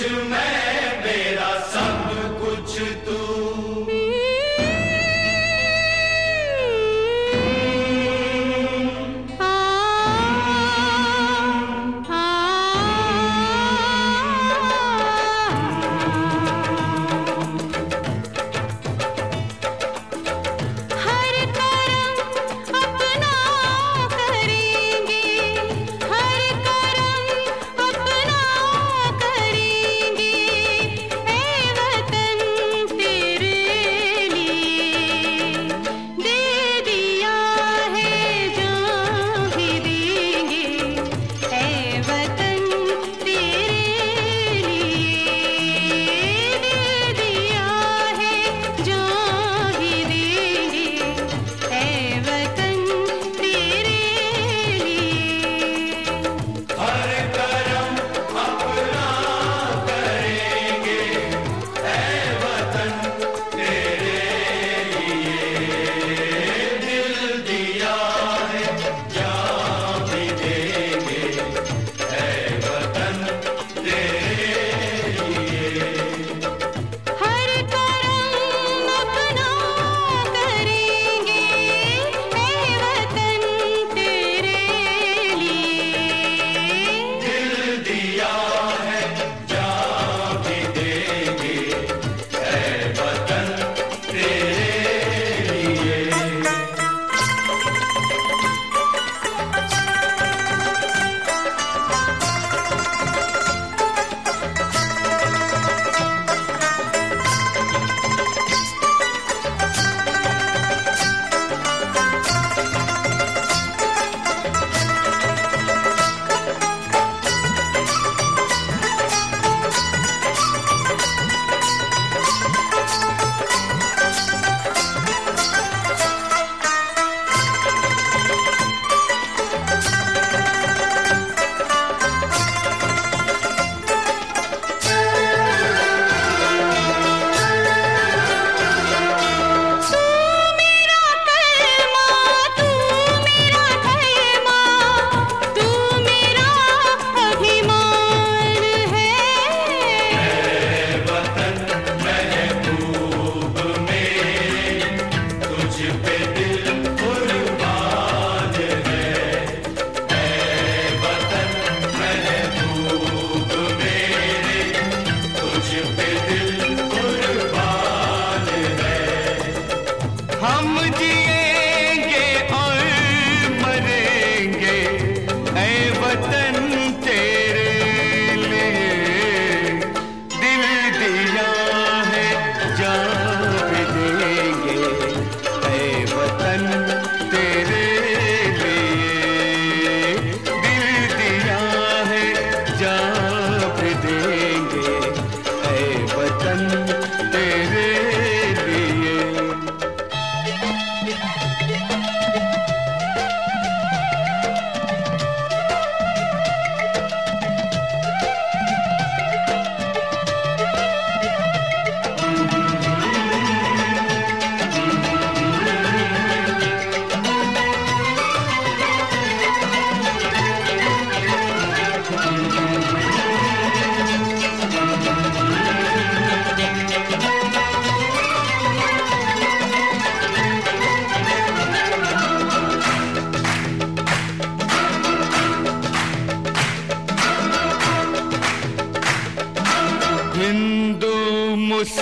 to man. Satan.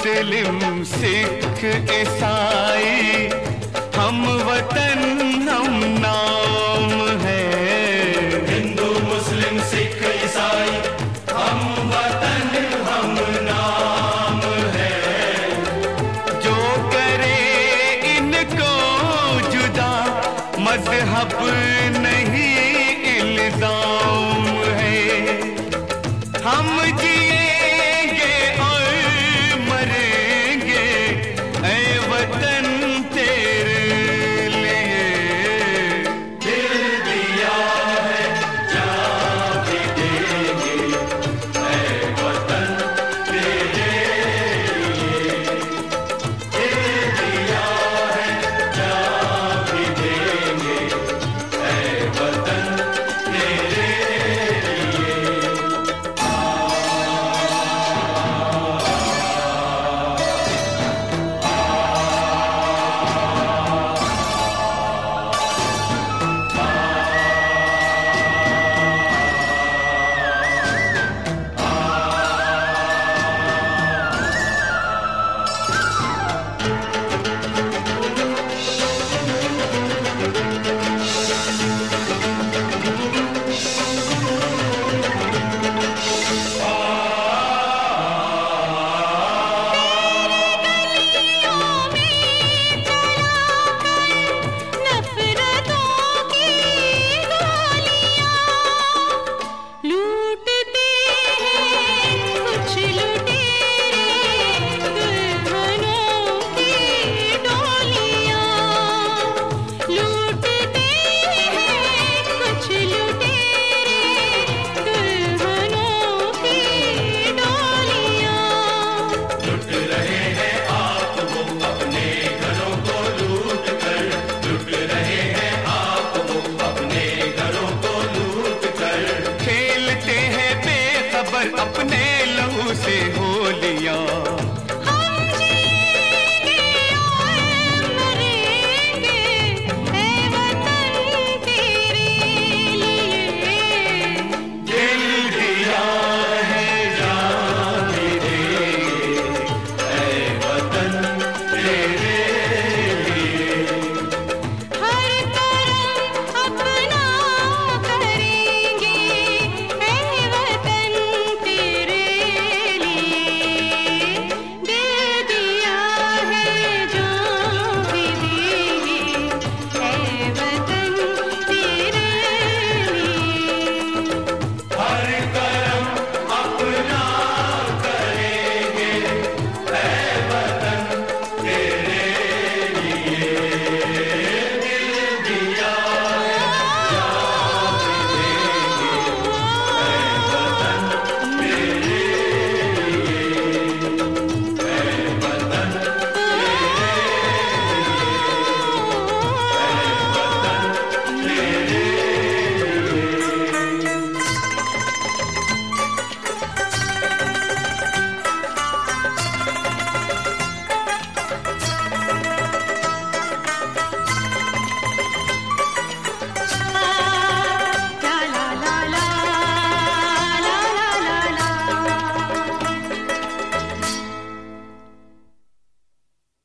मुस्लिम सिख ईसाई हम वतन हम ना